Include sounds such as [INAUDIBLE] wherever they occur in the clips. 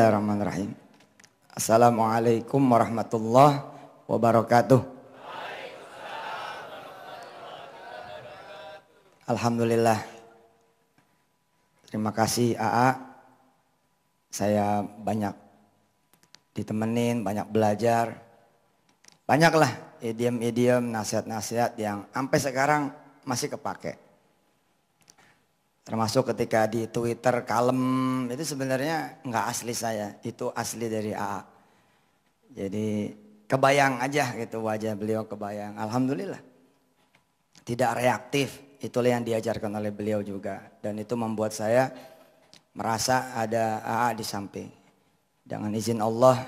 Bismillahirrahmanirrahim. Assalamualaikum warahmatullahi wabarakatuh. Alhamdulillah. Terima kasih AA. Saya banyak ditemenin, banyak belajar. Banyaklah idiom-idiom, nasihat-nasihat yang sampai sekarang masih kepake. Termasuk ketika di Twitter kalem itu sebenarnya nggak asli saya, itu asli dari AA. Jadi kebayang aja gitu wajah beliau kebayang. Alhamdulillah. Tidak reaktif, itulah yang diajarkan oleh beliau juga. Dan itu membuat saya merasa ada AA di samping. Dengan izin Allah,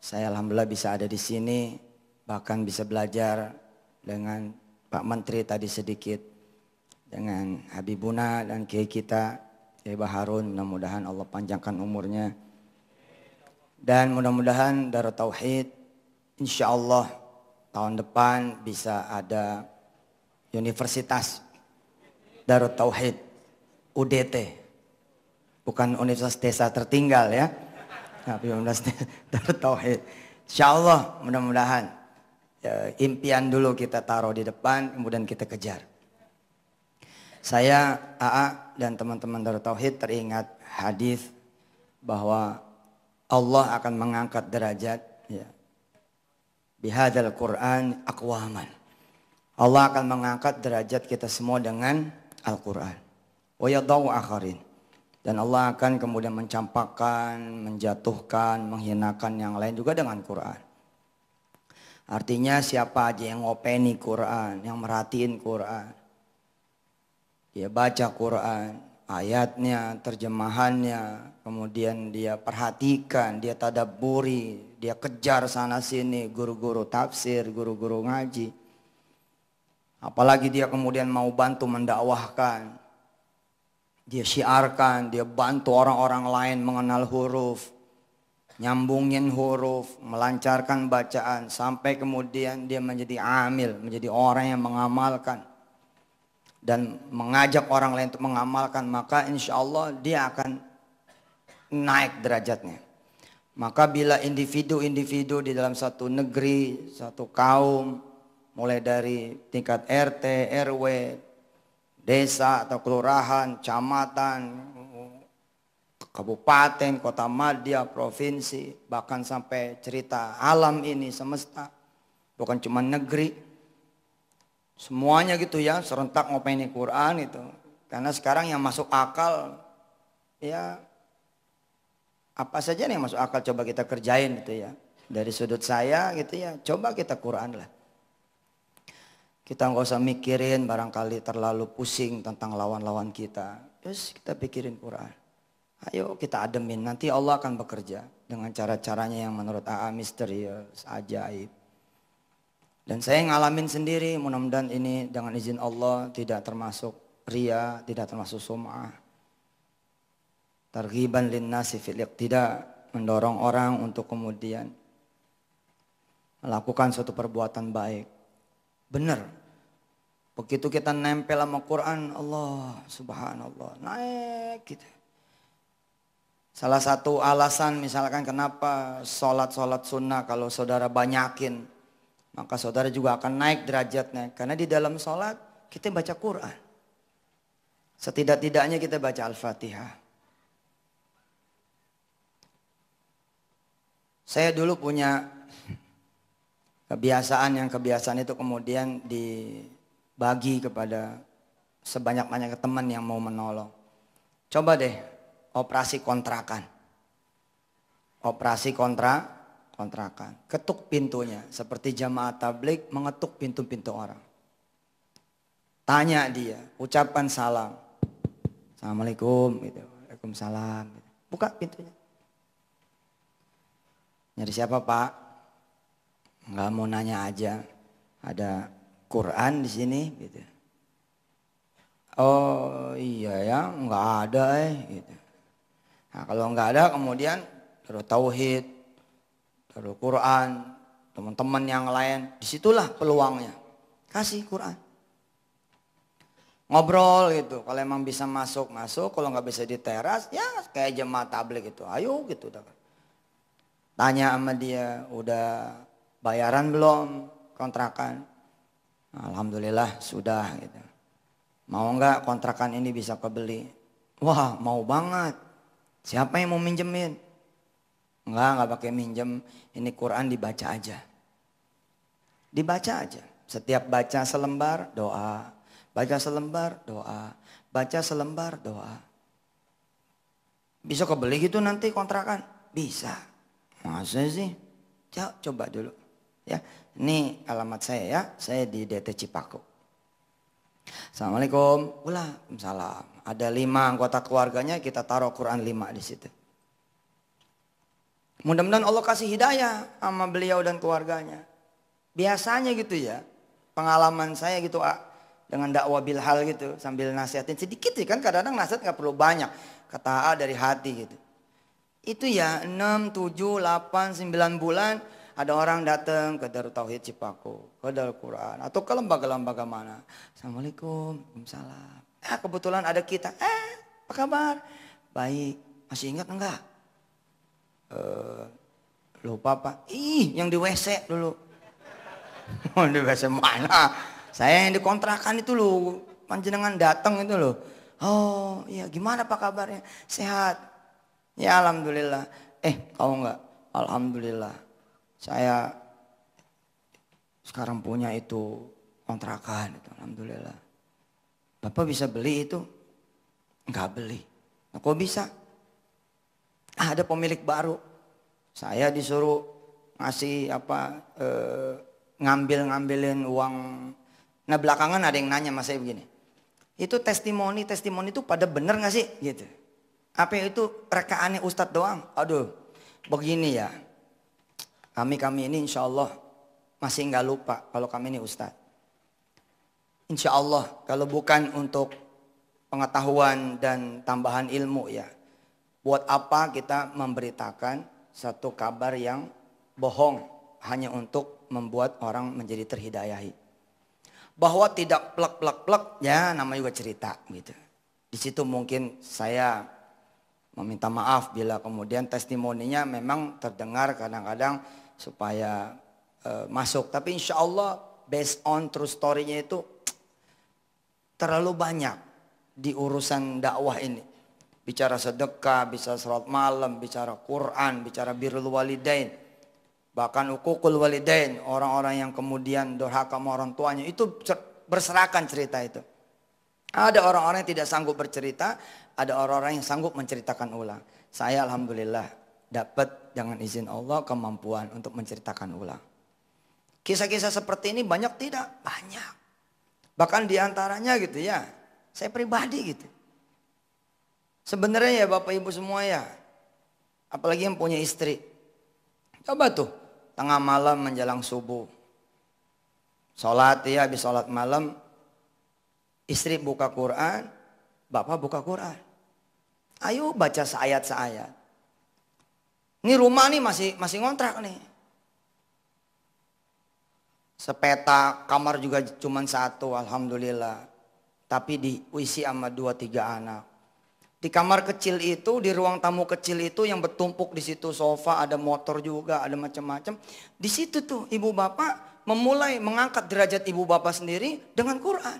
saya alhamdulillah bisa ada di sini, bahkan bisa belajar dengan Pak Menteri tadi sedikit dengan Habibuna dan Kiai kita Kiai Baharun mudah-mudahan Allah panjangkan umurnya. Dan mudah-mudahan Darut Tauhid insya Allah tahun depan bisa ada universitas Darut Tauhid UDT bukan Universitas Desa Tertinggal ya. Tapi Universitas Tauhid insya Allah mudah-mudahan ya, impian dulu kita taruh di depan kemudian kita kejar saya AA dan teman-teman Darut Tauhid teringat hadis bahwa Allah akan mengangkat derajat ya. Bihadzal Quran aqwaman. Allah akan mengangkat derajat kita semua dengan Al-Quran. Wa yadau akharin. Dan Allah akan kemudian mencampakkan, menjatuhkan, menghinakan yang lain juga dengan Quran. Artinya siapa aja yang ngopeni Quran, yang merhatiin Quran, dia baca Quran, ayatnya, terjemahannya, kemudian dia perhatikan, dia tadaburi, dia kejar sana sini, guru-guru tafsir, guru-guru ngaji. Apalagi dia kemudian mau bantu mendakwahkan. Dia syiarkan, dia bantu orang-orang lain mengenal huruf, nyambungin huruf, melancarkan bacaan, sampai kemudian dia menjadi amil, menjadi orang yang mengamalkan dan mengajak orang lain untuk mengamalkan maka insya Allah dia akan naik derajatnya. Maka bila individu-individu di dalam satu negeri, satu kaum, mulai dari tingkat RT, RW, desa atau kelurahan, camatan, kabupaten, kota madya, provinsi, bahkan sampai cerita alam ini semesta, bukan cuma negeri, Semuanya gitu ya, serentak ngopeni Quran itu. Karena sekarang yang masuk akal ya apa saja nih yang masuk akal coba kita kerjain gitu ya. Dari sudut saya gitu ya, coba kita Quran lah. Kita nggak usah mikirin barangkali terlalu pusing tentang lawan-lawan kita. Terus kita pikirin Quran. Ayo kita ademin, nanti Allah akan bekerja dengan cara-caranya yang menurut AA misterius, ajaib. Dan saya ngalamin sendiri, mudah-mudahan ini dengan izin Allah tidak termasuk ria, tidak termasuk sum'ah. Targhiban linnasi fil tidak mendorong orang untuk kemudian melakukan suatu perbuatan baik. Benar. Begitu kita nempel sama Quran, Allah subhanallah, naik gitu. Salah satu alasan misalkan kenapa sholat-sholat sunnah kalau saudara banyakin maka saudara juga akan naik derajatnya. Karena di dalam sholat kita baca Quran. Setidak-tidaknya kita baca Al-Fatihah. Saya dulu punya kebiasaan yang kebiasaan itu kemudian dibagi kepada sebanyak-banyak teman yang mau menolong. Coba deh operasi kontrakan. Operasi kontra kontrakan. Ketuk pintunya. Seperti jamaah tablik mengetuk pintu-pintu orang. Tanya dia, ucapan salam. Assalamualaikum gitu. Waalaikumsalam. Gitu. Buka pintunya. Nyari siapa pak? Enggak mau nanya aja. Ada Quran di sini gitu. Oh iya ya, enggak ada eh gitu. Nah kalau enggak ada kemudian terus tauhid, Darul Quran, teman-teman yang lain, di situlah peluangnya. Kasih Quran. ngobrol gitu. Kalau emang bisa masuk masuk, kalau nggak bisa di teras ya kayak jemaah tablik itu. Ayo gitu. Tanya sama dia, udah bayaran belum kontrakan? Alhamdulillah sudah gitu. Mau nggak kontrakan ini bisa kebeli? Wah mau banget. Siapa yang mau minjemin? Enggak, enggak pakai minjem. Ini Quran dibaca aja. Dibaca aja. Setiap baca selembar doa. Baca selembar doa. Baca selembar doa. Bisa kebeli gitu nanti kontrakan? Bisa. Masa sih? Coba dulu. Ya, ini alamat saya ya. Saya di DT Cipaku. Assalamualaikum. Waalaikumsalam. Ada lima anggota keluarganya kita taruh Quran lima di situ. Mudah-mudahan Allah kasih hidayah sama beliau dan keluarganya. Biasanya gitu ya. Pengalaman saya gitu ah, dengan dakwah bilhal gitu sambil nasihatin sedikit sih kan kadang-kadang nasihat nggak perlu banyak. Kata A dari hati gitu. Itu ya 6, 7, 8, 9 bulan ada orang datang ke Darut Tauhid Cipaku, ke Darul Quran, atau ke lembaga-lembaga mana. Assalamualaikum, Waalaikumsalam. Eh, kebetulan ada kita. Eh, apa kabar? Baik. Masih ingat enggak? Uh, lupa pak. Ih, yang di WC dulu. [LAUGHS] Oh, di WC mana? Saya yang dikontrakan itu loh. Panjenengan datang itu loh. Oh, iya gimana pak kabarnya? Sehat. Ya alhamdulillah. Eh, kau enggak? Alhamdulillah saya sekarang punya itu kontrakan itu alhamdulillah. Bapak bisa beli itu? Enggak beli. Nah, kok bisa? Ada pemilik baru. Saya disuruh ngasih apa eh, ngambil-ngambilin uang. Nah belakangan ada yang nanya mas saya begini. Itu testimoni, testimoni itu pada bener gak sih? Gitu. Apa itu rekaannya ustadz doang? Aduh, begini ya. Kami-kami ini insya Allah masih nggak lupa kalau kami ini Ustadz. Insya Allah kalau bukan untuk pengetahuan dan tambahan ilmu ya. Buat apa kita memberitakan satu kabar yang bohong hanya untuk membuat orang menjadi terhidayahi. Bahwa tidak plek plek plek ya namanya juga cerita gitu. Di situ mungkin saya meminta maaf bila kemudian testimoninya memang terdengar kadang-kadang supaya uh, masuk. Tapi insya Allah based on true story-nya itu terlalu banyak di urusan dakwah ini. Bicara sedekah, bicara salat malam, bicara Quran, bicara birrul walidain. Bahkan ukukul walidain, orang-orang yang kemudian durhaka sama orang tuanya. Itu berserakan cerita itu. Ada orang-orang yang tidak sanggup bercerita, ada orang-orang yang sanggup menceritakan ulang. Saya alhamdulillah dapat dengan izin Allah kemampuan untuk menceritakan ulang. Kisah-kisah seperti ini banyak tidak? Banyak. Bahkan di antaranya gitu ya, saya pribadi gitu. Sebenarnya ya Bapak Ibu semua ya, apalagi yang punya istri. Coba tuh, tengah malam menjelang subuh. Sholat ya, habis sholat malam. Istri buka Quran, Bapak buka Quran. Ayo baca seayat-seayat. Ini rumah nih masih masih ngontrak nih. Sepeta kamar juga cuma satu, alhamdulillah. Tapi diisi sama dua tiga anak. Di kamar kecil itu, di ruang tamu kecil itu yang bertumpuk di situ sofa, ada motor juga, ada macam-macam. Di situ tuh ibu bapak memulai mengangkat derajat ibu bapak sendiri dengan Quran.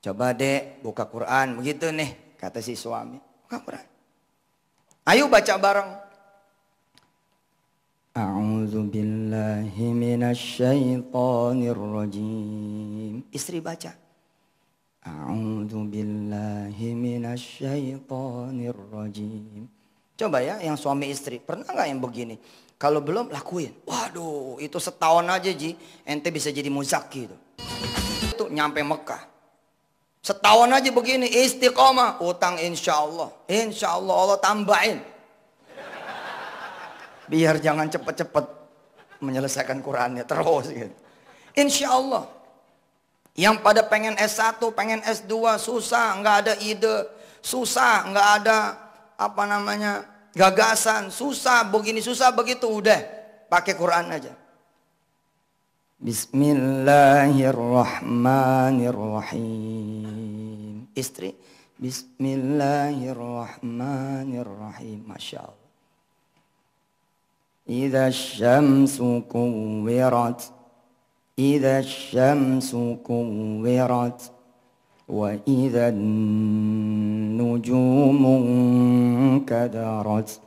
Coba dek buka Quran begitu nih. Kata si suami. Buka Quran. Ayo baca bareng. A'udzu billahi minasyaitonir rajim. Istri baca. A'udzu billahi minasyaitonir rajim. Coba ya yang suami istri, pernah nggak yang begini? Kalau belum lakuin. Waduh, itu setahun aja Ji, ente bisa jadi muzaki itu. Itu nyampe Mekah. Setahun aja begini istiqomah, utang insya Allah. Insya Allah Allah tambahin. Biar jangan cepet-cepet menyelesaikan Qurannya terus gitu. Insya Allah. Yang pada pengen S1, pengen S2 susah, nggak ada ide, susah, nggak ada apa namanya gagasan, susah begini, susah begitu, udah pakai Quran aja. Bismillahirrahmanirrahim. Istri, Bismillahirrahmanirrahim. Masya Allah. إذا الشمس كورت إذا الشمس كورت وإذا النجوم انكدرت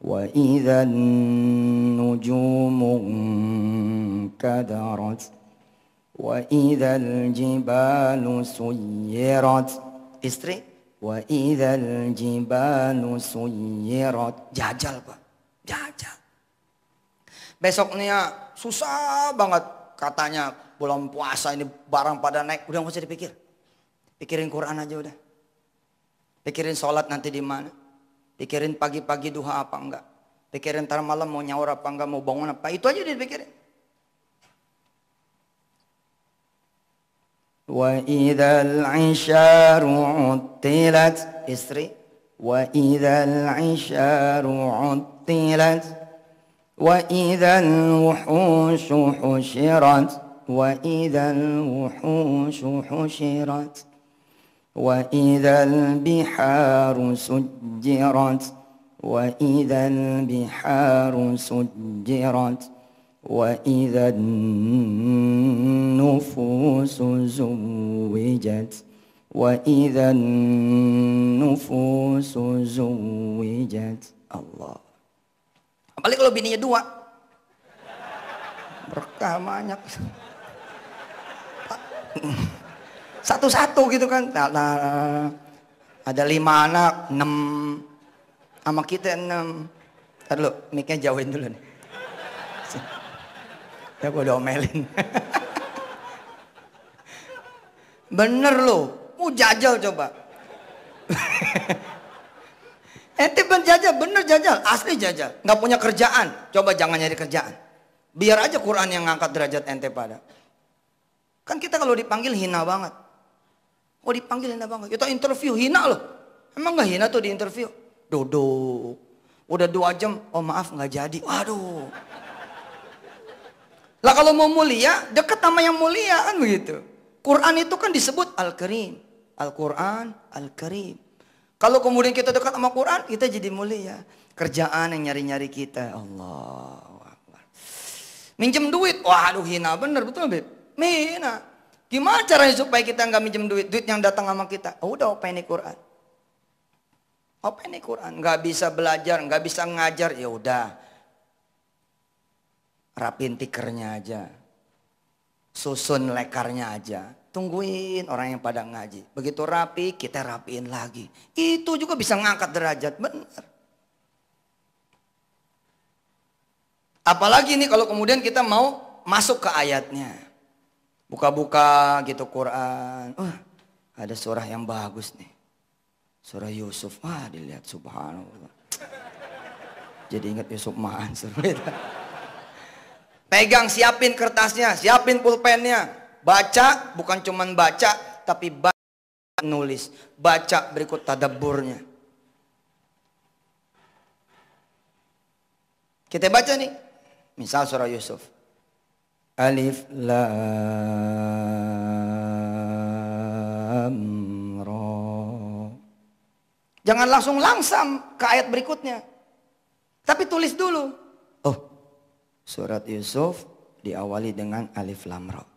وإذا النجوم انكدرت وإذا الجبال سيرت. استري وإذا الجبال سيرت. جعجل جاجل جعجل besoknya susah banget katanya bulan puasa ini barang pada naik udah nggak usah dipikir pikirin Quran aja udah pikirin sholat nanti di mana Pikirin pagi-pagi duha apa enggak. Pikirin ntar malam mau nyaur apa enggak, mau bangun apa. Itu aja dia pikirin. Wa. Istri. Wa. Wuhushu hushirat. Wa idhal wuhushu hushirat. وإذا البحار سجرت وإذا البحار سجرت وإذا النفوس زوجت وإذا النفوس زوجت الله apalagi kalau bininya dua berkah banyak Satu-satu gitu kan. Nah, nah, ada lima anak, enam. Sama kita enam. Ntar lu, mic jauhin dulu nih. Ya gue udah omelin. Bener lo, mau jajal coba. Ente ben jajal, bener jajal, asli jajal. Nggak punya kerjaan, coba jangan nyari kerjaan. Biar aja Quran yang ngangkat derajat ente pada. Kan kita kalau dipanggil hina banget. Oh dipanggil hina banget. Kita interview hina loh. Emang gak hina tuh di interview? Duduk. Udah dua jam. Oh maaf nggak jadi. Waduh. Lah kalau mau mulia, deket sama yang mulia kan begitu. Quran itu kan disebut Al-Karim. Al-Quran, Al-Karim. Kalau kemudian kita dekat sama Quran, kita jadi mulia. Kerjaan yang nyari-nyari kita. Allah. Minjem duit. Waduh hina bener betul Beb. Hina. Gimana caranya supaya kita nggak minjem duit? Duit yang datang sama kita. Oh, udah ini Quran? Apa ini Quran? Nggak bisa belajar, nggak bisa ngajar. Ya udah. Rapin tikernya aja. Susun lekarnya aja. Tungguin orang yang pada ngaji. Begitu rapi, kita rapiin lagi. Itu juga bisa ngangkat derajat. Benar. Apalagi nih kalau kemudian kita mau masuk ke ayatnya. Buka-buka gitu Quran. Uh, ada surah yang bagus nih. Surah Yusuf. Wah dilihat subhanallah. Jadi ingat Yusuf Mansur. Pegang siapin kertasnya, siapin pulpennya. Baca bukan cuman baca tapi baca nulis. Baca berikut tadaburnya. Kita baca nih. Misal surah Yusuf. Alif Lam Ra. Jangan langsung langsam ke ayat berikutnya. Tapi tulis dulu. Oh, surat Yusuf diawali dengan Alif Lam Ra.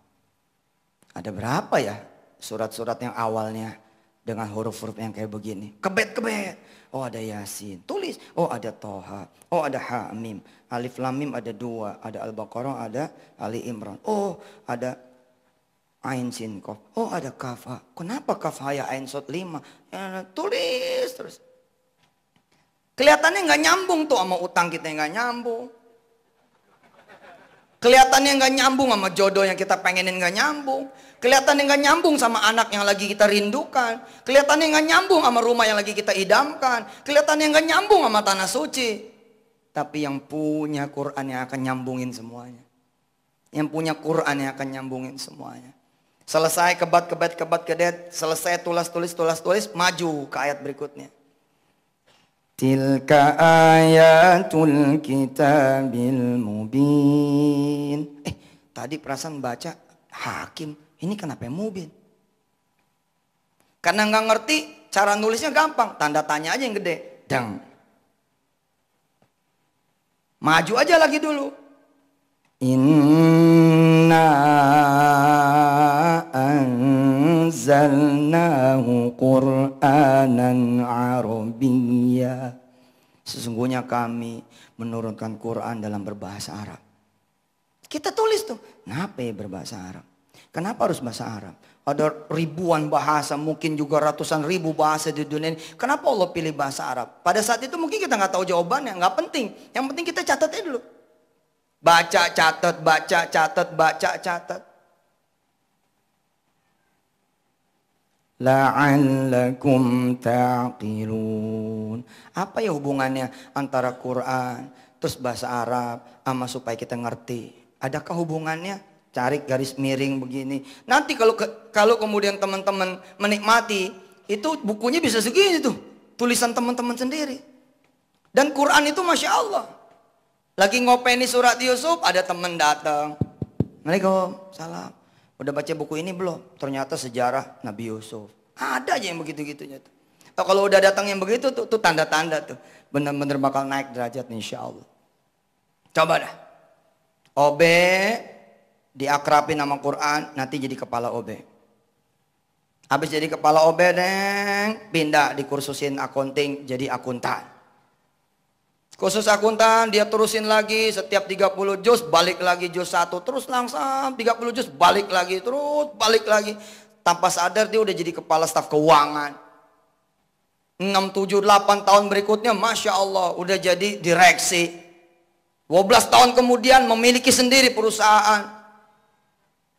Ada berapa ya surat-surat yang awalnya dengan huruf-huruf yang kayak begini? Kebet-kebet. Oh ada Yasin. Tulis. Oh ada Toha. Oh ada Hamim. Alif Lam Mim ada dua. Ada Al-Baqarah, ada Ali Imran. Oh ada Ain Sin Kof. Oh ada Kafa. Kenapa Kafa ya Ain Sot lima? Ya, tulis terus. Kelihatannya nggak nyambung tuh sama utang kita yang nggak nyambung. Kelihatannya nggak nyambung sama jodoh yang kita pengenin nggak nyambung. Kelihatannya nggak nyambung sama anak yang lagi kita rindukan. Kelihatannya nggak nyambung sama rumah yang lagi kita idamkan. Kelihatannya nggak nyambung sama tanah suci. Tapi yang punya Quran yang akan nyambungin semuanya. Yang punya Quran yang akan nyambungin semuanya. Selesai kebat kebat kebat kedet, selesai tulis tulis tulis tulis, maju ke ayat berikutnya. Tilka ayatul kitabil mubin. Eh, tadi perasaan baca hakim, ini kenapa mubin? Karena nggak ngerti cara nulisnya gampang, tanda tanya aja yang gede. Dang. Maju aja lagi dulu. Inna anzalnahu Qur'anan Arabiyya. Sesungguhnya kami menurunkan Quran dalam berbahasa Arab. Kita tulis tuh, kenapa ya berbahasa Arab? Kenapa harus bahasa Arab? Ada ribuan bahasa, mungkin juga ratusan ribu bahasa di dunia ini. Kenapa Allah pilih bahasa Arab? Pada saat itu mungkin kita nggak tahu jawabannya, nggak penting. Yang penting kita catat aja dulu. Baca, catat, baca, catat, baca, catat. La'allakum ta'qilun. Apa ya hubungannya antara Quran, terus bahasa Arab, sama supaya kita ngerti? Adakah hubungannya? cari garis miring begini. Nanti kalau ke, kalau kemudian teman-teman menikmati, itu bukunya bisa segini tuh. Tulisan teman-teman sendiri. Dan Quran itu Masya Allah. Lagi ngopeni surat Yusuf, ada teman datang. Assalamualaikum, salam. Udah baca buku ini belum? Ternyata sejarah Nabi Yusuf. Ada aja yang begitu-gitunya tuh. Kalau udah datang yang begitu tuh, tuh tanda-tanda tuh. Bener-bener bakal naik derajat insya Allah. Coba dah. Obe diakrapin nama Quran, nanti jadi kepala OB. Habis jadi kepala OB, neng, pindah dikursusin akunting jadi akuntan. Khusus akuntan dia terusin lagi setiap 30 juz balik lagi juz 1 terus langsung 30 juz balik lagi terus balik lagi tanpa sadar dia udah jadi kepala staf keuangan 6 7 8 tahun berikutnya Masya Allah udah jadi direksi 12 tahun kemudian memiliki sendiri perusahaan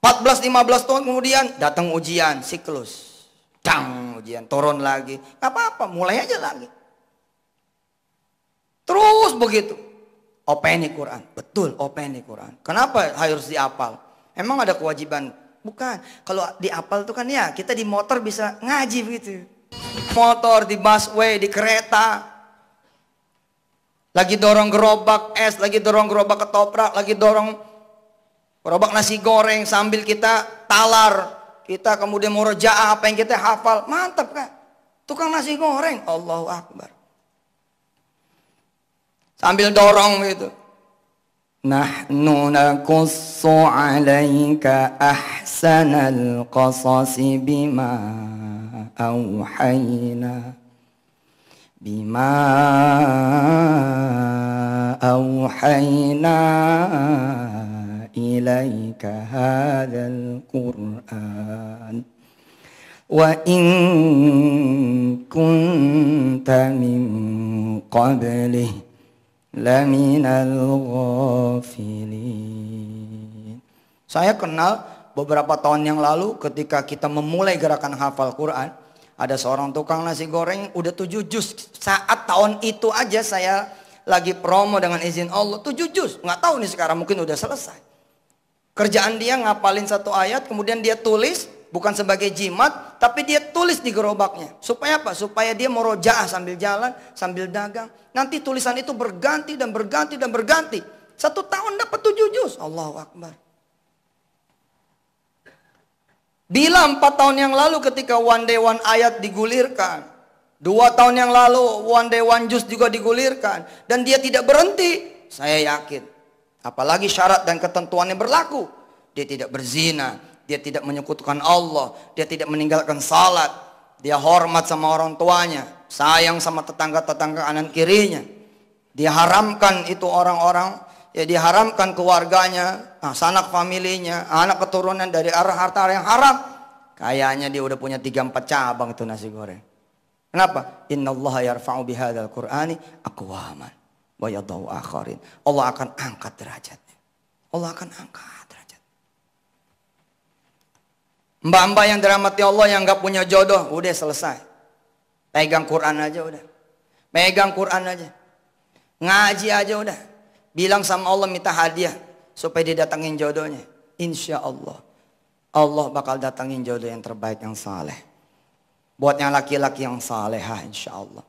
14-15 tahun kemudian datang ujian, siklus. Dang, ujian, turun lagi. Apa-apa, mulai aja lagi. Terus begitu. Openi Quran. Betul, openi Quran. Kenapa harus diapal? Emang ada kewajiban? Bukan. Kalau diapal itu kan ya, kita di motor bisa ngaji begitu. Motor, di busway, di kereta. Lagi dorong gerobak es, lagi dorong gerobak ketoprak, lagi dorong Gerobak nasi goreng sambil kita talar. Kita kemudian murojaah apa yang kita hafal. Mantap kan? Tukang nasi goreng. Allahu Akbar. Sambil dorong gitu. Nahnu nakussu alaika ahsanal qasasi bima awhayna bima awhayna إليك هذا القرآن وإن كنت من قبله لمن الغافلين Saya kenal beberapa tahun yang lalu ketika kita memulai gerakan hafal Quran ada seorang tukang nasi goreng udah tujuh juz saat tahun itu aja saya lagi promo dengan izin Allah tujuh juz nggak tahu nih sekarang mungkin udah selesai Kerjaan dia ngapalin satu ayat, kemudian dia tulis, bukan sebagai jimat, tapi dia tulis di gerobaknya. Supaya apa? Supaya dia merojaah sambil jalan, sambil dagang. Nanti tulisan itu berganti dan berganti dan berganti. Satu tahun dapat tujuh juz. Allahu Akbar. Bila empat tahun yang lalu ketika one day one ayat digulirkan. Dua tahun yang lalu one day one juz juga digulirkan. Dan dia tidak berhenti. Saya yakin Apalagi syarat dan ketentuannya berlaku. Dia tidak berzina, dia tidak menyekutukan Allah, dia tidak meninggalkan salat, dia hormat sama orang tuanya, sayang sama tetangga-tetangga kanan kirinya. Dia haramkan itu orang-orang, ya diharamkan keluarganya, nah, sanak familinya, anak keturunan dari arah harta yang haram. Kayaknya dia udah punya tiga empat cabang itu nasi goreng. Kenapa? Inna Allah yarfa'u bihadal Qur'ani aqwaman wa akharin. Allah akan angkat derajatnya. Allah akan angkat derajat. Mbak-mbak yang dirahmati Allah yang nggak punya jodoh, udah selesai. Pegang Quran aja udah. Pegang Quran aja. Ngaji aja udah. Bilang sama Allah minta hadiah supaya dia datangin jodohnya. Insya Allah. Allah bakal datangin jodoh yang terbaik yang saleh. Buat yang laki-laki yang salehah insya Allah.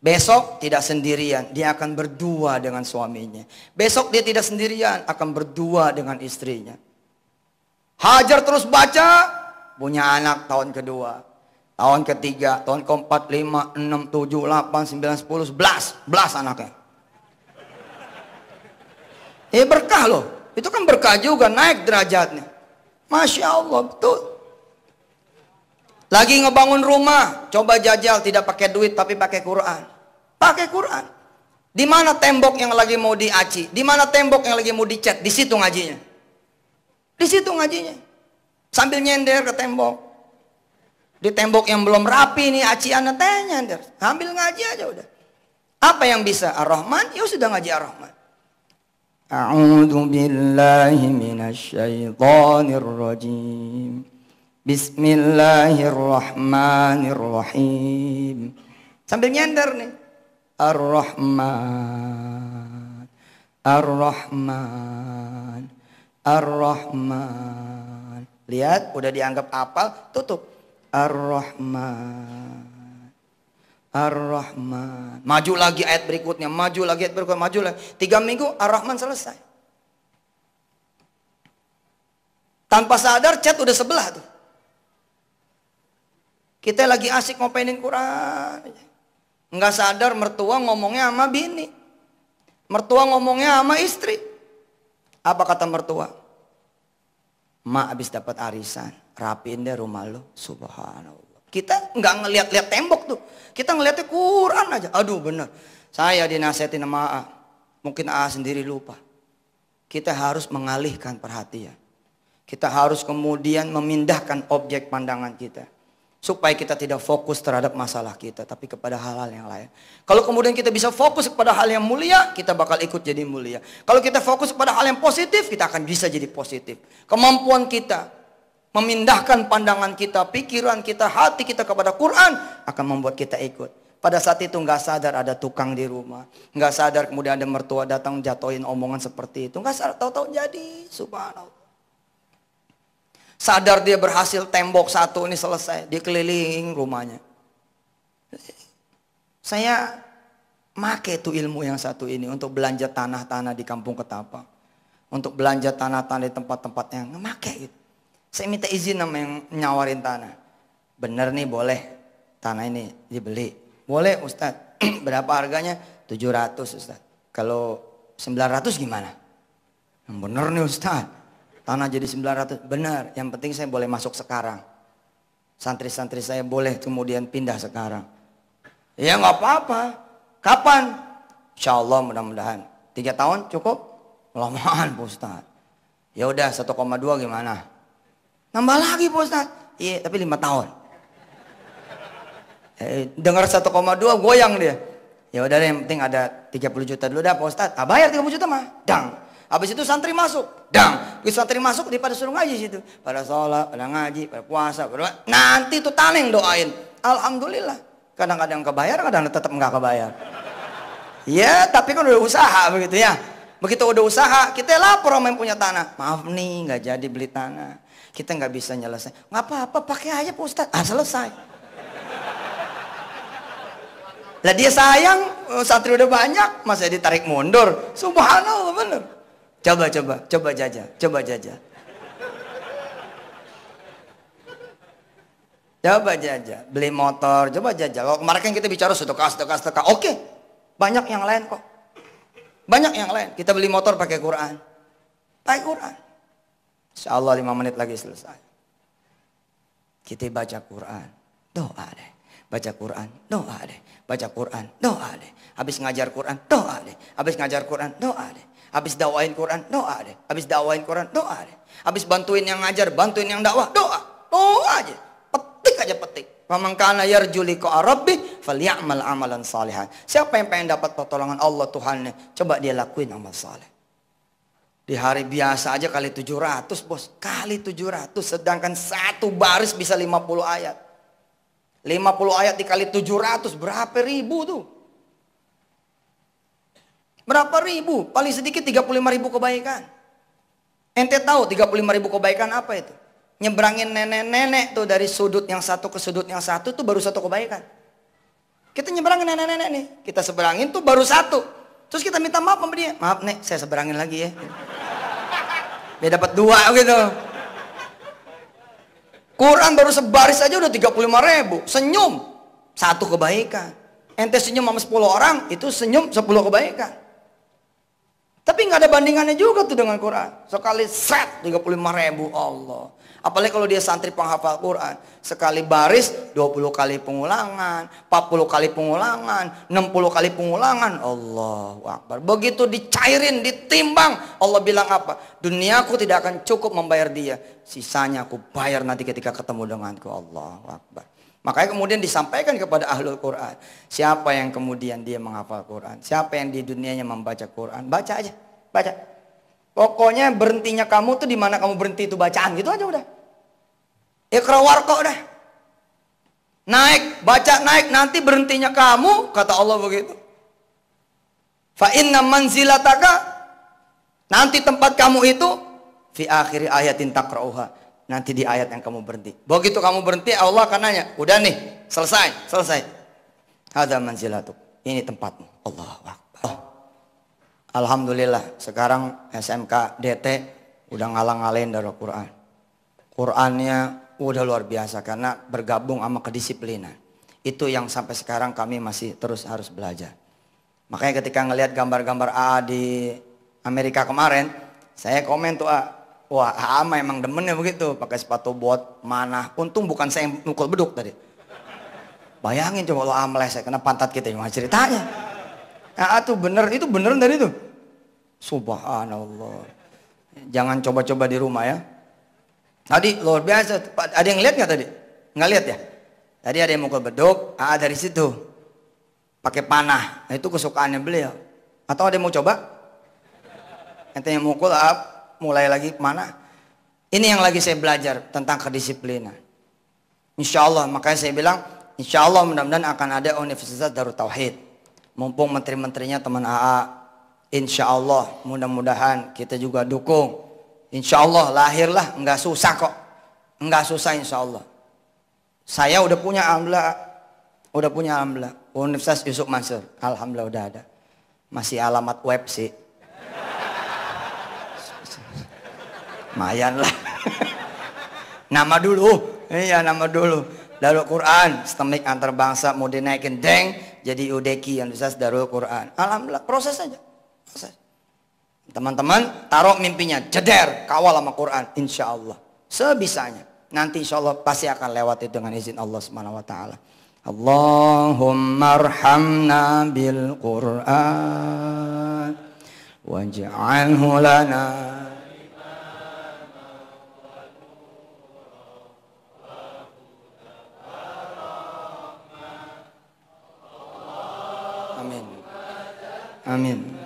Besok tidak sendirian, dia akan berdua dengan suaminya. Besok dia tidak sendirian, akan berdua dengan istrinya. Hajar terus baca, punya anak tahun kedua. Tahun ketiga, tahun keempat, lima, enam, tujuh, delapan, sembilan, sepuluh, sebelas. Belas anaknya. Eh berkah loh. Itu kan berkah juga, naik derajatnya. Masya Allah, betul. Lagi ngebangun rumah, coba jajal tidak pakai duit tapi pakai Quran. Pakai Quran. Di mana tembok yang lagi mau diaci? Di mana tembok yang lagi mau dicat? Di situ ngajinya. Di situ ngajinya. Sambil nyender ke tembok. Di tembok yang belum rapi nih acian tanya Ambil ngaji aja udah. Apa yang bisa Ar-Rahman? Ya sudah ngaji Ar-Rahman. A'udzu billahi minasyaitonir rajim. Bismillahirrahmanirrahim. Sambil nyender nih. Ar-Rahman. Ar-Rahman. Ar-Rahman. Lihat, udah dianggap apal, tutup. Ar-Rahman. Ar-Rahman. Maju lagi ayat berikutnya, maju lagi ayat berikutnya, maju lagi. Tiga minggu Ar-Rahman selesai. Tanpa sadar chat udah sebelah tuh. Kita lagi asik ngopenin Quran. Enggak sadar mertua ngomongnya sama bini. Mertua ngomongnya sama istri. Apa kata mertua? Ma habis dapat arisan rapiin deh rumah lo. Subhanallah. Kita nggak ngeliat-liat tembok tuh. Kita ngeliatnya Quran aja. Aduh bener. Saya dinasihatin sama A. Mungkin A sendiri lupa. Kita harus mengalihkan perhatian. Kita harus kemudian memindahkan objek pandangan kita supaya kita tidak fokus terhadap masalah kita tapi kepada hal-hal yang lain. Kalau kemudian kita bisa fokus kepada hal yang mulia, kita bakal ikut jadi mulia. Kalau kita fokus kepada hal yang positif, kita akan bisa jadi positif. Kemampuan kita memindahkan pandangan kita, pikiran kita, hati kita kepada Quran akan membuat kita ikut. Pada saat itu nggak sadar ada tukang di rumah, nggak sadar kemudian ada mertua datang jatuhin omongan seperti itu, nggak sadar tahu-tahu jadi, subhanallah. Sadar dia berhasil tembok satu ini selesai, dia keliling rumahnya. Saya make tuh ilmu yang satu ini untuk belanja tanah-tanah di kampung Ketapa. Untuk belanja tanah-tanah di tempat-tempat yang make gitu. Saya minta izin sama yang nyawarin tanah. Bener nih boleh tanah ini dibeli. Boleh Ustaz. [CLEARS THROAT] Berapa harganya? 700 Ustaz. Kalau 900 gimana? Bener nih Ustaz. Tanah jadi 900. Benar. Yang penting saya boleh masuk sekarang. Santri-santri saya boleh kemudian pindah sekarang. Ya nggak apa-apa. Kapan? Insya Allah mudah-mudahan. Tiga tahun cukup? Lamaan Ustaz. Ya udah 1,2 gimana? Nambah lagi Pak Ustaz. Iya, tapi lima tahun. Eh, dengar 1,2 goyang dia. Ya udah yang penting ada 30 juta dulu dah Pak Ustaz. Ah, bayar 30 juta mah. Dang. Habis itu santri masuk. Dang. Habis santri masuk dia pada suruh ngaji situ. Pada sholat, pada ngaji, pada puasa. Pada... Nanti tuh taneng doain. Alhamdulillah. Kadang-kadang kebayar, kadang tetap nggak kebayar. Ya, tapi kan udah usaha begitu ya. Begitu udah usaha, kita lapor sama yang punya tanah. Maaf nih, nggak jadi beli tanah. Kita nggak bisa nyelesain. Nggak apa-apa, pakai aja Pak Ustadz. Ah selesai. Lah dia sayang, oh, santri udah banyak, masa ditarik mundur. Subhanallah bener. Coba, coba, coba jajah, coba jajah. Coba jajah, beli motor, coba jajah. Kalau kemarin kan kita bicara sedekah, sedekah, sedekah. Oke, banyak yang lain kok. Banyak yang lain. Kita beli motor pakai Quran. Pakai Quran. Insya Allah lima menit lagi selesai. Kita baca Quran, doa deh. Baca Quran, doa deh. Baca Quran, doa deh. Habis ngajar Quran, doa deh. Habis ngajar Quran, doa deh. Habis dakwain Quran, doa deh. Habis dakwain Quran, doa deh. Habis bantuin yang ngajar, bantuin yang dakwah, doa. Doa aja. Petik aja petik. Faman kana yarju liqa rabbi falyamal amalan salihan. Siapa yang pengen dapat pertolongan Allah Tuhannya, coba dia lakuin amal saleh. Di hari biasa aja kali 700 bos. Kali 700. Sedangkan satu baris bisa 50 ayat. 50 ayat dikali 700. Berapa ribu tuh? Berapa ribu? Paling sedikit 35 ribu kebaikan. Ente tahu 35 ribu kebaikan apa itu? Nyebrangin nenek-nenek tuh dari sudut yang satu ke sudut yang satu tuh baru satu kebaikan. Kita nyebrangin nenek-nenek nih. Kita seberangin tuh baru satu. Terus kita minta maaf sama dia. Maaf nek, saya seberangin lagi ya. Dia dapat dua gitu. Quran baru sebaris aja udah 35 ribu. Senyum. Satu kebaikan. Ente senyum sama 10 orang, itu senyum 10 kebaikan. Tapi nggak ada bandingannya juga tuh dengan Quran. Sekali set 35 ribu Allah. Apalagi kalau dia santri penghafal Quran. Sekali baris 20 kali pengulangan, 40 kali pengulangan, 60 kali pengulangan. Allah Akbar. Begitu dicairin, ditimbang. Allah bilang apa? Duniaku tidak akan cukup membayar dia. Sisanya aku bayar nanti ketika ketemu denganku. Allah Akbar. Makanya kemudian disampaikan kepada ahlul Quran. Siapa yang kemudian dia menghafal Quran. Siapa yang di dunianya membaca Quran. Baca aja. Baca. Pokoknya berhentinya kamu tuh di mana kamu berhenti itu bacaan gitu aja udah. Ikra warqa udah. Naik, baca naik nanti berhentinya kamu kata Allah begitu. Fa inna manzilataka nanti tempat kamu itu fi akhir ayatin takrauha. Nanti di ayat yang kamu berhenti. Begitu kamu berhenti Allah akan nanya, udah nih, selesai, selesai. Hadza manzilatuk. Ini tempatmu. Allah Akbar. Alhamdulillah sekarang SMK DT udah ngalang-ngalain dari Quran. Qurannya udah luar biasa karena bergabung sama kedisiplinan. Itu yang sampai sekarang kami masih terus harus belajar. Makanya ketika ngelihat gambar-gambar AA di Amerika kemarin, saya komen tuh wah AA emang demennya begitu, pakai sepatu bot mana. Untung bukan saya yang mukul beduk tadi. Bayangin coba kalau AA meleset kena pantat kita yang ceritanya. AA tuh bener, itu bener dari itu. Subhanallah. Jangan coba-coba di rumah ya. Tadi luar biasa. Ada yang lihat nggak tadi? Nggak lihat ya? Tadi ada yang mukul beduk, AA dari situ. Pakai panah. Nah, itu kesukaannya beliau. Atau ada yang mau coba? Ente yang mukul, AA mulai lagi mana? Ini yang lagi saya belajar tentang kedisiplinan. Insya Allah, makanya saya bilang, insya Allah mudah-mudahan akan ada Universitas Darut Tauhid mumpung menteri-menterinya teman AA insya Allah mudah-mudahan kita juga dukung. Insya Allah lahirlah nggak susah kok. Nggak susah insya Allah saya udah punya alhamdulillah udah punya alhamdulillah. Universitas Yusuf Mansur alhamdulillah udah ada. Masih alamat web sih Mayan lah nama dulu iya nama dulu Darul Quran, stemik antar bangsa mau dinaikin deng jadi UDEKI yang bisa Darul Quran. Alhamdulillah proses saja. Teman-teman taruh mimpinya, jeder, kawal sama Quran, insya Allah. Sebisanya. Nanti insya Allah pasti akan lewat itu dengan izin Allah Subhanahu Wa Taala. Allahumma arhamna bil Quran waj'alhu lana Amin.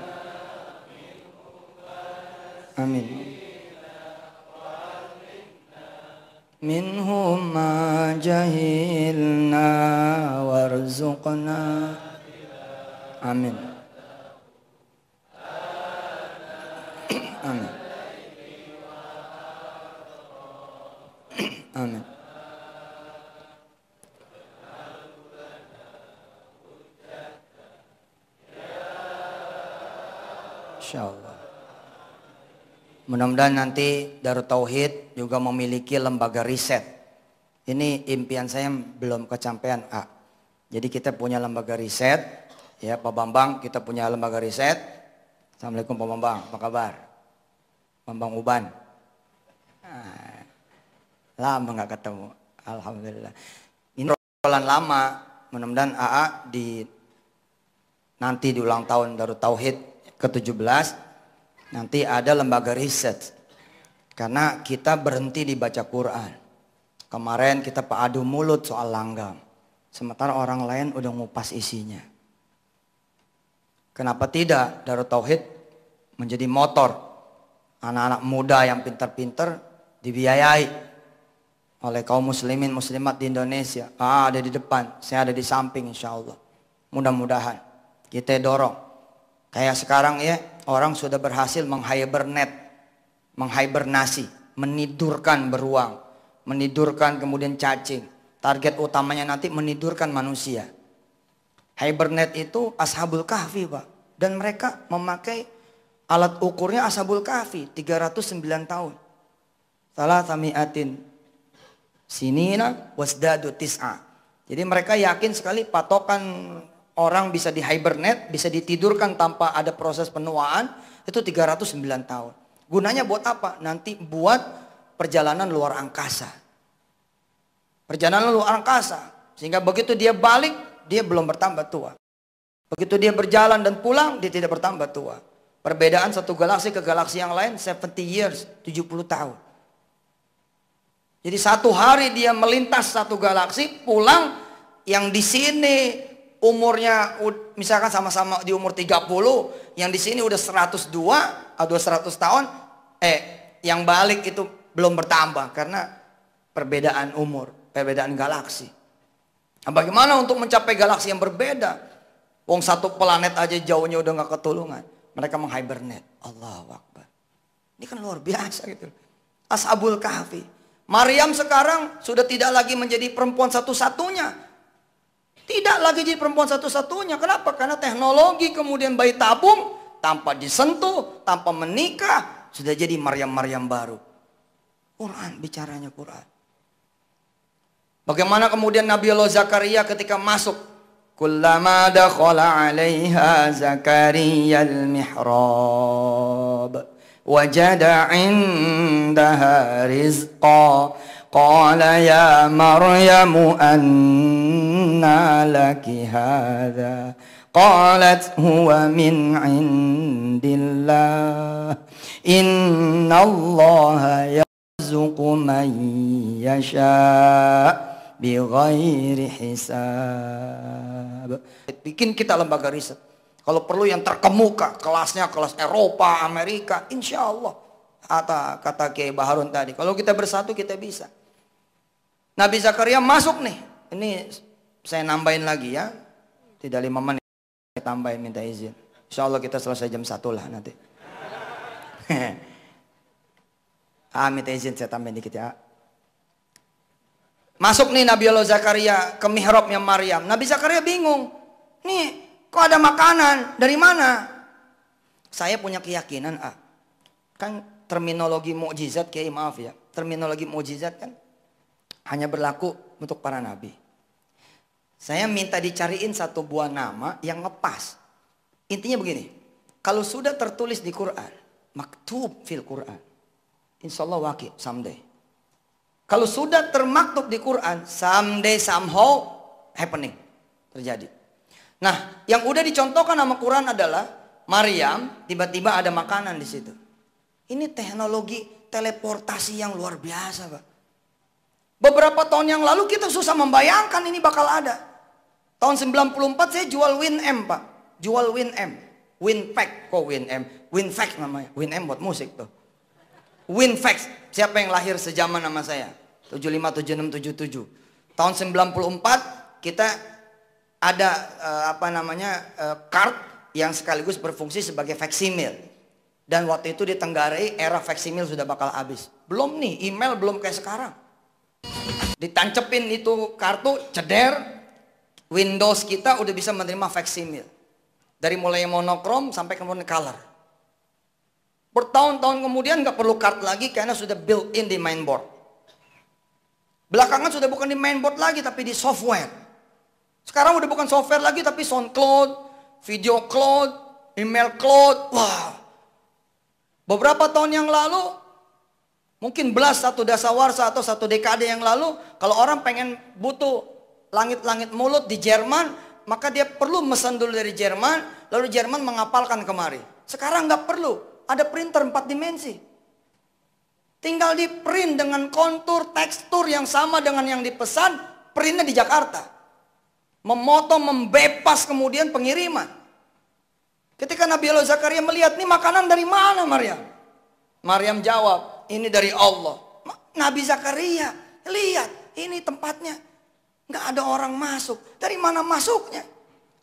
Amin. Minhum ma jahilna warzuqna. Amin. Mudah-mudahan nanti Darut Tauhid juga memiliki lembaga riset. Ini impian saya belum kecapean A. Jadi kita punya lembaga riset, ya Pak Bambang kita punya lembaga riset. Assalamualaikum Pak Bambang, apa kabar? Bambang Uban. Ah, lama nggak ketemu, Alhamdulillah. Ini rolan lama, mudah-mudahan AA di nanti di ulang tahun Darut Tauhid ke-17 nanti ada lembaga riset. Karena kita berhenti di baca Quran. Kemarin kita padu mulut soal langgam. Sementara orang lain udah ngupas isinya. Kenapa tidak Darut Tauhid menjadi motor anak-anak muda yang pintar-pintar dibiayai oleh kaum muslimin muslimat di Indonesia. Ah, ada di depan, saya ada di samping insya Allah. Mudah-mudahan kita dorong Kayak sekarang ya, orang sudah berhasil menghibernet, menghibernasi, menidurkan beruang, menidurkan kemudian cacing. Target utamanya nanti menidurkan manusia. Hibernate itu ashabul kahfi pak. Dan mereka memakai alat ukurnya ashabul kahfi 309 tahun. Salah tamiatin Sinina wasdadu tis'a. Jadi mereka yakin sekali patokan orang bisa di hibernate, bisa ditidurkan tanpa ada proses penuaan itu 309 tahun. Gunanya buat apa? Nanti buat perjalanan luar angkasa. Perjalanan luar angkasa. Sehingga begitu dia balik, dia belum bertambah tua. Begitu dia berjalan dan pulang, dia tidak bertambah tua. Perbedaan satu galaksi ke galaksi yang lain 70 years, 70 tahun. Jadi satu hari dia melintas satu galaksi, pulang yang di sini umurnya misalkan sama-sama di umur 30, yang di sini udah 102 atau 100 tahun, eh yang balik itu belum bertambah karena perbedaan umur, perbedaan galaksi. Nah, bagaimana untuk mencapai galaksi yang berbeda? Wong satu planet aja jauhnya udah nggak ketulungan. Mereka menghibernate. Allah Akbar. Ini kan luar biasa gitu. Ashabul Kahfi. Maryam sekarang sudah tidak lagi menjadi perempuan satu-satunya. Tidak lagi jadi perempuan satu-satunya. Kenapa? Karena teknologi kemudian bayi tabung tanpa disentuh, tanpa menikah sudah jadi Maryam-Maryam baru. Quran bicaranya Quran. Bagaimana kemudian Nabi Allah Zakaria ketika masuk Kullama dakhala 'alaiha Zakaria al-mihrab wajada 'indaha rizqa قال يا مريم أنى لك هذا قالت هو من عند الله إن الله يرزق من يشاء bighairi hisab. Bikin kita lembaga riset. Kalau perlu yang terkemuka, kelasnya kelas Eropa, Amerika, insya Allah. Kata, kata Kiai Baharun tadi, kalau kita bersatu kita bisa. Nabi Zakaria masuk nih. Ini saya nambahin lagi ya. Tidak lima menit. Saya tambahin minta izin. Insya Allah kita selesai jam satu lah nanti. [LAUGHS] ah minta izin saya tambahin dikit ya. Masuk nih Nabi Allah Zakaria ke mihrabnya Maryam. Nabi Zakaria bingung. Nih, kok ada makanan? Dari mana? Saya punya keyakinan, ah. Kan terminologi mukjizat kayak maaf ya. Terminologi mukjizat kan hanya berlaku untuk para nabi. Saya minta dicariin satu buah nama yang ngepas. Intinya begini, kalau sudah tertulis di Quran, maktub fil Quran, insya Allah wakil someday. Kalau sudah termaktub di Quran, someday somehow happening. Terjadi. Nah, yang udah dicontohkan sama Quran adalah Maryam tiba-tiba ada makanan di situ. Ini teknologi teleportasi yang luar biasa, Pak. Beberapa tahun yang lalu kita susah membayangkan ini bakal ada. Tahun 94 saya jual WinM, Pak. Jual WinM. WinPack kok WinM? WinFax namanya. WinM buat musik tuh. WinFax. Siapa yang lahir sejaman nama saya? 75, 76, 77. Tahun 94 kita ada uh, apa namanya uh, card yang sekaligus berfungsi sebagai faksimil. Dan waktu itu di Tenggarai era faksimil sudah bakal habis. Belum nih, email belum kayak sekarang. Ditancepin itu kartu, ceder, Windows kita udah bisa menerima faksimil. Dari mulai monokrom sampai kemudian color. Bertahun-tahun kemudian nggak perlu card lagi karena sudah built in di mainboard. Belakangan sudah bukan di mainboard lagi tapi di software. Sekarang udah bukan software lagi tapi SoundCloud, video cloud, email cloud. Wah. Beberapa tahun yang lalu mungkin belas satu dasawarsa atau satu dekade yang lalu kalau orang pengen butuh langit-langit mulut di Jerman maka dia perlu mesin dulu dari Jerman lalu Jerman mengapalkan kemari. Sekarang nggak perlu ada printer empat dimensi. Tinggal di print dengan kontur, tekstur yang sama dengan yang dipesan, printnya di Jakarta. Memotong, membebas kemudian pengiriman. Ketika Nabi Allah Zakaria melihat, ini makanan dari mana Maryam? Maryam jawab, ini dari Allah. Nabi Zakaria, lihat, ini tempatnya. Nggak ada orang masuk. Dari mana masuknya?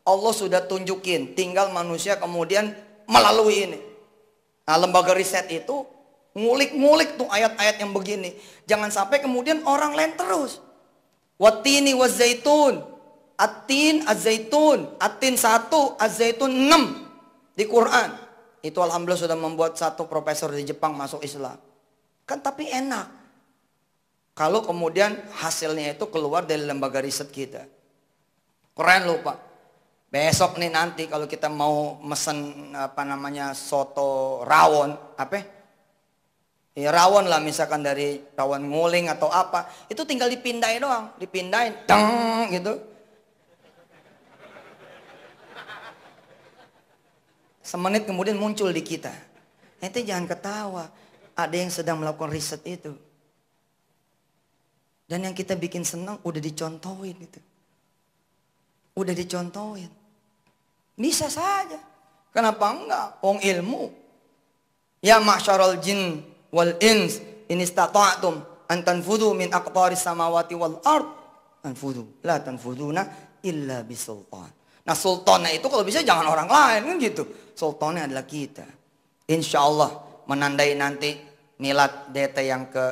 Allah sudah tunjukin, tinggal manusia kemudian melalui ini. Nah, lembaga riset itu ngulik-ngulik tuh ayat-ayat yang begini. Jangan sampai kemudian orang lain terus. Watini wa zaitun. Atin az-zaitun. Atin satu, az-zaitun enam di Quran. Itu alhamdulillah sudah membuat satu profesor di Jepang masuk Islam. Kan tapi enak. Kalau kemudian hasilnya itu keluar dari lembaga riset kita. Keren loh Pak. Besok nih nanti kalau kita mau mesen apa namanya soto rawon, apa? Ya rawon lah misalkan dari rawon nguling atau apa, itu tinggal dipindahin doang, dipindahin, teng gitu. Semenit kemudian muncul di kita. Nanti jangan ketawa, ada yang sedang melakukan riset itu. Dan yang kita bikin senang udah dicontohin gitu. Udah dicontohin. Bisa saja. Kenapa enggak? Wong ilmu. Ya ma'syarul jin wal ins in istata'tum an tanfudu min aqtaris samawati wal ard tanfudu la tanfuduna illa bisultan. Nah sultannya itu kalau bisa jangan orang lain kan gitu. Sultannya adalah kita. Insya Allah menandai nanti milad DT yang ke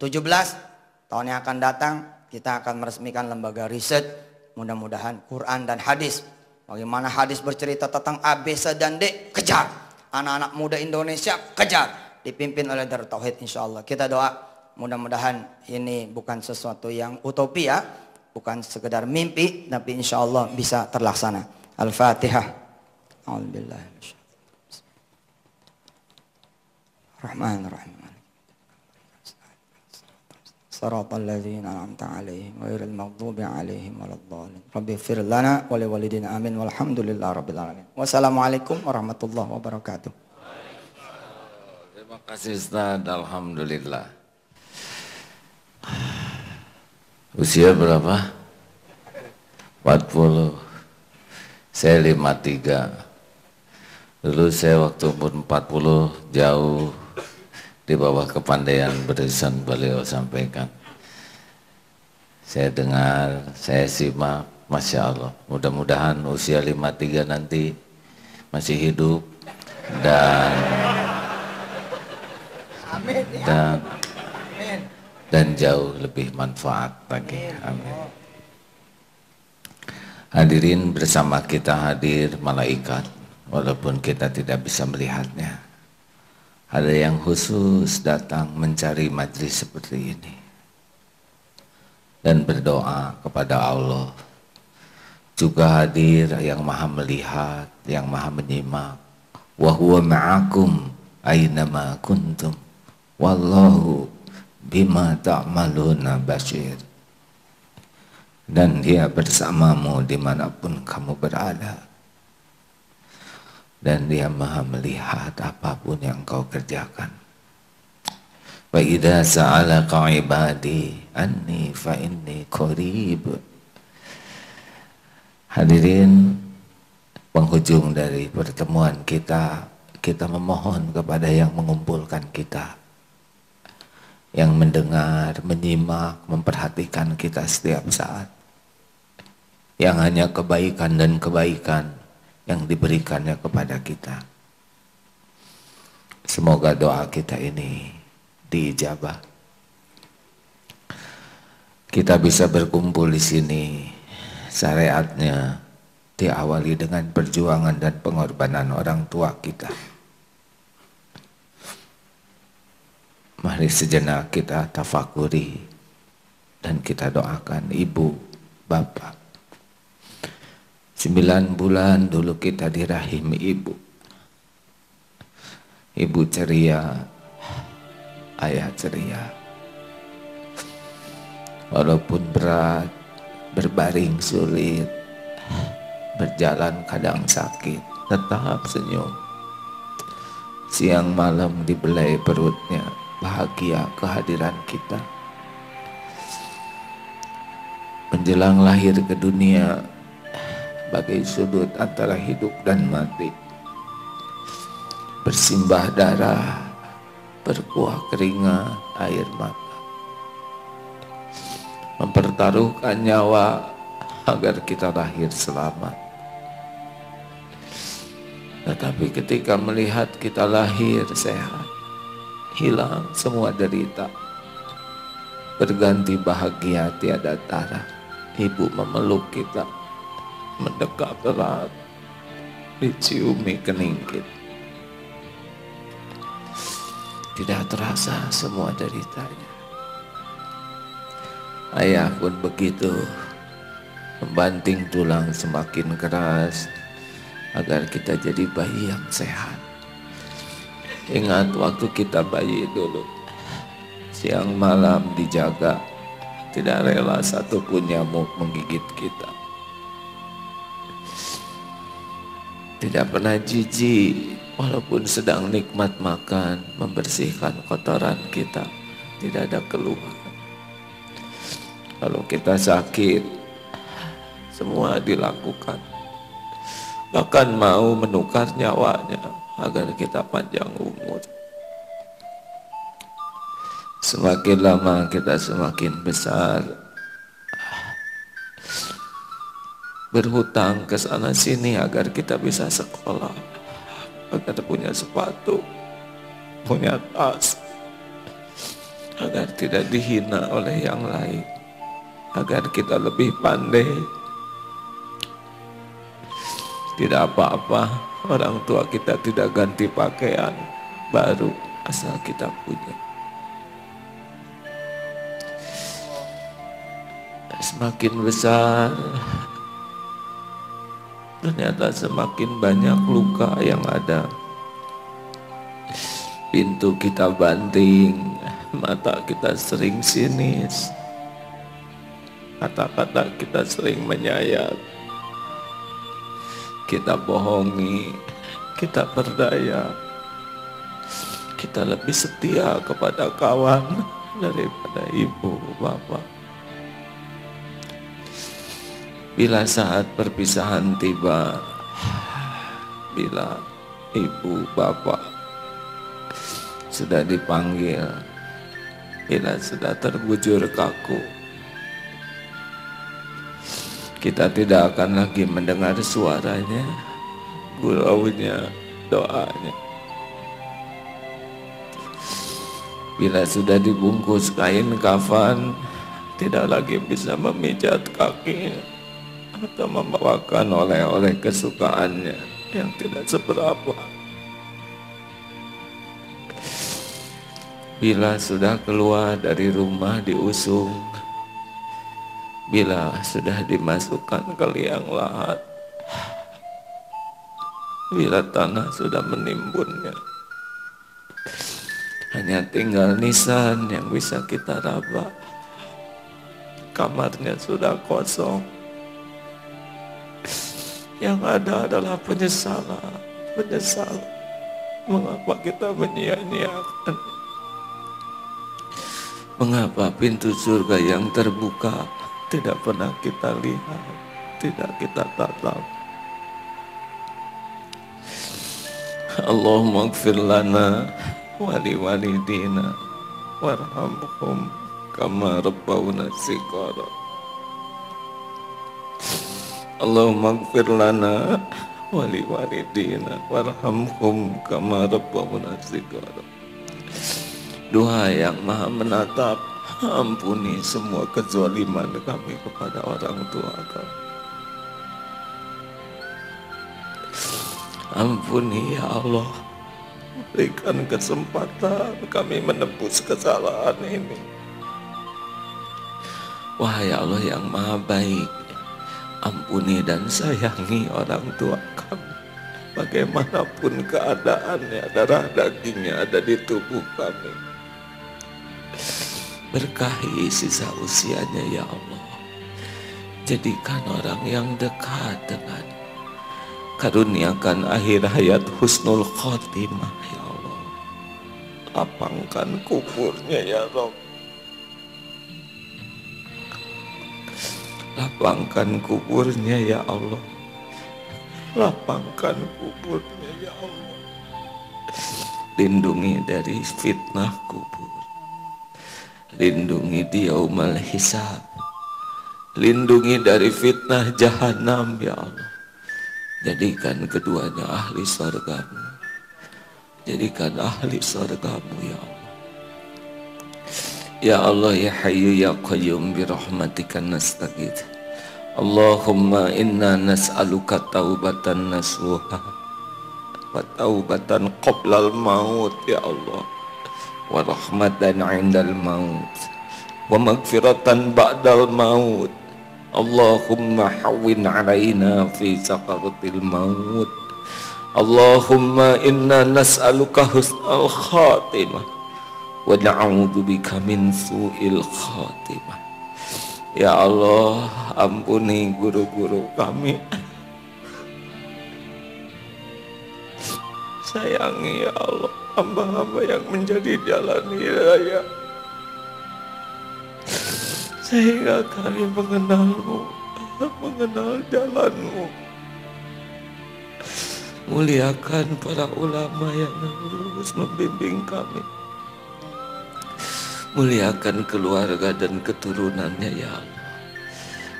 17 Tahun yang akan datang kita akan meresmikan lembaga riset. Mudah-mudahan Quran dan hadis. Bagaimana hadis bercerita tentang A, dan D. Kejar. Anak-anak muda Indonesia kejar. Dipimpin oleh Darut Tauhid insya Allah. Kita doa mudah-mudahan ini bukan sesuatu yang utopia. Bukan sekedar mimpi. Tapi insya Allah bisa terlaksana. Al-Fatihah. Alhamdulillah. Rahman Rahim. صراط الذين أنعمت عليهم غير المغضوب عليهم ولا الضالين رب اغفر لنا ولوالدينا آمين والحمد لله رب العالمين والسلام ورحمة الله وبركاته Terima kasih Ustaz, Alhamdulillah. Usia berapa? 40. Saya 53. Dulu saya waktu umur 40 jauh di bawah kepandaian berisan beliau sampaikan. Saya dengar, saya simak, Masya Allah. Mudah-mudahan usia 53 nanti masih hidup dan dan dan jauh lebih manfaat lagi. Amin. Hadirin bersama kita hadir malaikat walaupun kita tidak bisa melihatnya. Ada yang khusus datang mencari majlis seperti ini. Dan berdoa kepada Allah. Juga hadir yang maha melihat, yang maha menyimak. Wahuwa ma'akum aynama kuntum. Wallahu bima ta'maluna basyir. Dan dia bersamamu di mana pun kamu berada dan dia maha melihat apa pun yang kau kerjakan. Wa idza sa'alaka ibadi anni fa inni qarib. Hadirin penghujung dari pertemuan kita, kita memohon kepada yang mengumpulkan kita yang mendengar, menyimak, memperhatikan kita setiap saat. Yang hanya kebaikan dan kebaikan yang diberikannya kepada kita. Semoga doa kita ini diijabah. Kita bisa berkumpul di sini. Syariatnya diawali dengan perjuangan dan pengorbanan orang tua kita. Mari sejenak kita tafakuri dan kita doakan ibu, bapak, Sembilan bulan dulu kita di rahim ibu. Ibu ceria, ayah ceria. Walaupun berat, berbaring sulit, berjalan kadang sakit, tetap senyum. Siang malam dibelai perutnya, bahagia kehadiran kita. Menjelang lahir ke dunia, bagai sudut antara hidup dan mati. Bersimbah darah, berkuah keringat, air mata. Mempertaruhkan nyawa agar kita lahir selamat. Tetapi ketika melihat kita lahir sehat, hilang semua derita, berganti bahagia tiada tara. Ibu memeluk kita mendekat erat diciumi keningkit. Tidak terasa semua deritanya. Ayah pun begitu membanting tulang semakin keras agar kita jadi bayi yang sehat. Ingat waktu kita bayi dulu, siang malam dijaga, tidak rela satupun nyamuk menggigit kita. Tidak pernah jijik walaupun sedang nikmat makan, membersihkan kotoran kita, tidak ada keluhan. Kalau kita sakit, semua dilakukan. Bahkan mau menukar nyawanya agar kita panjang umur. Semakin lama kita semakin besar. Berhutang ke sana sini agar kita bisa sekolah. Agar punya sepatu, punya tas. Agar tidak dihina oleh yang lain. Agar kita lebih pandai tidak apa-apa orang tua kita tidak ganti pakaian baru asal kita punya. Semakin besar ternyata semakin banyak luka yang ada. Pintu kita banting, mata kita sering sinis, kata-kata kita sering menyayat kita bohongi, kita berdaya, kita lebih setia kepada kawan daripada ibu bapak. Bila saat perpisahan tiba, bila ibu bapak sudah dipanggil, bila sudah terbujur kaku, kita tidak akan lagi mendengar suaranya, guraunya, doanya. Bila sudah dibungkus kain kafan, tidak lagi bisa memijat kaki atau membawakan oleh-oleh kesukaannya yang tidak seberapa. Bila sudah keluar dari rumah diusung bila sudah dimasukkan ke liang lahat bila tanah sudah menimbunnya hanya tinggal nisan yang bisa kita raba kamarnya sudah kosong yang ada adalah penyesalan penyesalan mengapa kita menyia-nyiakan mengapa pintu surga yang terbuka tidak pernah kita lihat, tidak kita tatap. Allahumma gfir lana wali walidina warhamhum kama rabbawna sikara. Allahumma gfir lana wali walidina warhamhum kama rabbawna sikara. Doa yang maha menatap Ampuni semua kezaliman kami kepada orang tua kami. Ampuni ya Allah. Berikan kesempatan kami menebus kesalahan ini. Wahai Allah yang maha baik. Ampuni dan sayangi orang tua kami. Bagaimanapun keadaannya, darah dagingnya ada di tubuh kami. Berkahi sisa usianya ya Allah. Jadikan orang yang dekat dengan Karuniakan akhir hayat husnul khotimah ya Allah. Lapangkan kuburnya ya Rob. Lapangkan kuburnya ya Allah. Lapangkan kuburnya ya Allah. Lindungi dari fitnah kubur. Lindungi dia umal hisab. Lindungi dari fitnah jahanam ya Allah. Jadikan keduanya ahli surgamu. Jadikan ahli surgamu ya Allah. Ya Allah ya Hayyu ya Qayyum bi rahmatika nastaghith. Allahumma inna nas'aluka taubatan nasuha wa taubatan qoblal maut ya Allah wa rahmatan 'indal maut wa maghfiratan ba'dal maut. Allahumma hawin 'alaina fi sakaratil maut. Allahumma inna nas'aluka husnal khatimah wa na'udzubika min su'il khatimah. Ya Allah ampuni guru-guru kami. Sayangi ya Allah hamba-hamba yang menjadi jalan hidayah sehingga kami mengenalmu mengenal jalanmu. Muliakan para ulama yang terus membimbing kami muliakan keluarga dan keturunannya ya Allah.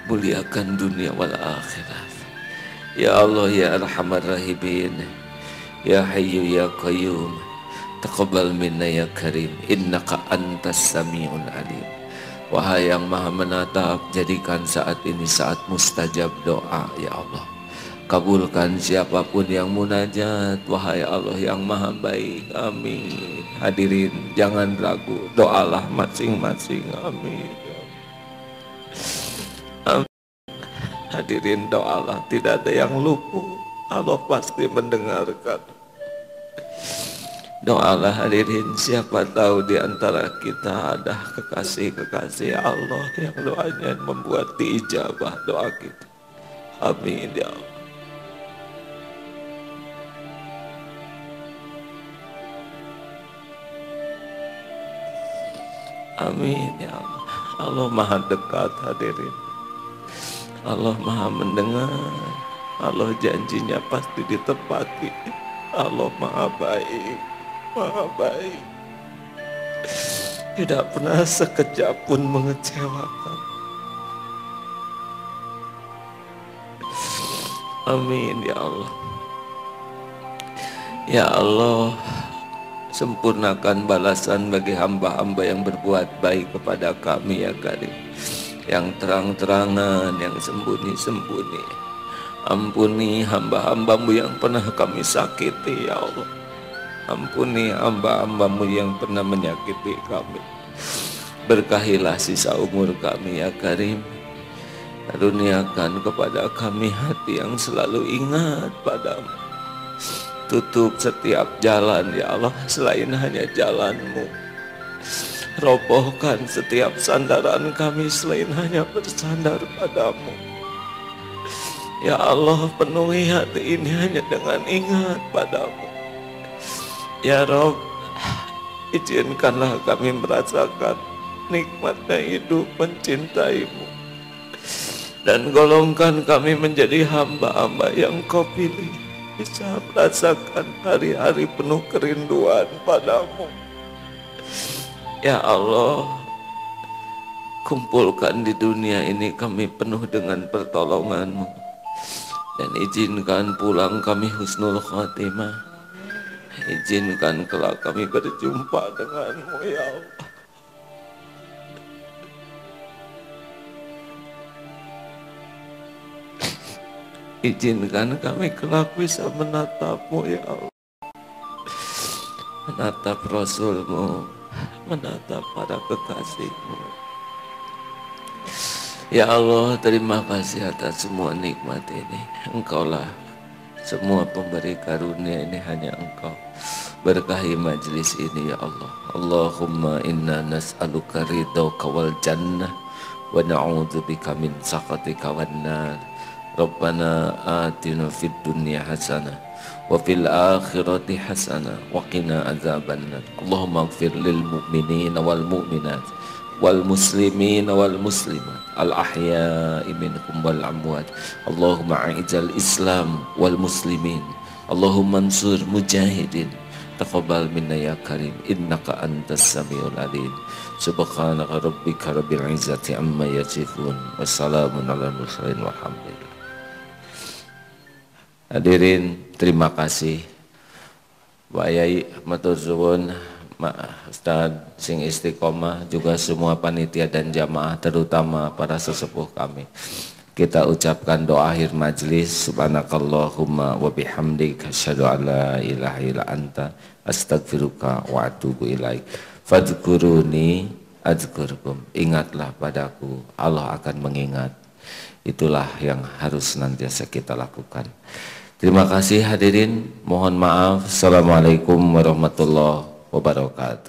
Muliakan dunia wal akhirat ya Allah ya arhamar rahimin. Ya hayyu ya qayyum. Taqabbal minna ya karim. Innaka antas samiul alim. Wahai yang maha menatap, jadikan saat ini saat mustajab doa, ya Allah. Kabulkan siapa pun yang munajat, wahai Allah yang maha baik, amin. Hadirin, jangan ragu, doalah masing-masing, amin. amin. Hadirin doalah, tidak ada yang lupa, Allah pasti mendengarkan. Doalah hadirin siapa tahu di antara kita ada kekasih-kekasih Allah yang doanya membuat diijabah doa kita. Amin ya Allah. Amin ya Allah. Allah maha dekat hadirin. Allah maha mendengar. Allah janjinya pasti ditepati. Allah maha baik maha baik tidak pernah sekejap pun mengecewakan amin ya Allah ya Allah sempurnakan balasan bagi hamba-hamba yang berbuat baik kepada kami ya Karim yang terang-terangan yang sembunyi-sembunyi ampuni hamba-hambamu yang pernah kami sakiti ya Allah Ampuni hamba-hambamu yang pernah menyakiti kami. Berkahilah sisa umur kami ya Karim. Karuniakan kepada kami hati yang selalu ingat padamu. Tutup setiap jalan ya Allah selain hanya jalanmu. Robohkan setiap sandaran kami selain hanya bersandar padamu. Ya Allah penuhi hati ini hanya dengan ingat padamu. Ya Rob, izinkanlah kami merasakan nikmatnya hidup mencintaimu. Dan golongkan kami menjadi hamba-hamba yang kau pilih. Bisa merasakan hari-hari penuh kerinduan padamu. Ya Allah, kumpulkan di dunia ini kami penuh dengan pertolonganmu. Dan izinkan pulang kami husnul khatimah Izinkan kelak kami berjumpa denganmu ya Allah. Izinkan kami kelak bisa menatapmu ya Allah. Menatap Rasulmu, menatap para kekasihmu. Ya Allah, terima kasih atas semua nikmat ini. Engkaulah semua pemberi karunia ini hanya Engkau. Berkahi majlis ini ya Allah. Allahumma inna nas'aluka ridhaka wal jannah wa na'udzubika min sakhatika wan nar. Rabbana atina fid dunya hasanah wa fil akhirati hasanah wa qina adzabannar. Allahumma ighfir lil wal mu'minat wal muslimin wal muslimat al ahya'i minkum wal amwat. Allahumma a'izal islam wal muslimin. Allahumma ansur mujahidin. Taqabbal minna ya karim. Innaka antas samiul alim. Subhanaka amma ala hadirin terima kasih Pak Yai matur suwun Ustaz sing istiqomah juga semua panitia dan jamaah terutama para sesepuh kami. Kita ucapkan doa akhir majlis subhanakallahumma wa bihamdika asyhadu an la ilaha illa anta astaghfiruka wa atubu ilaik. Fadhkuruni azkurkum. Ingatlah padaku, Allah akan mengingat. Itulah yang harus senantiasa kita lakukan. Terima kasih hadirin. Mohon maaf. Assalamualaikum warahmatullahi wabarakatuh.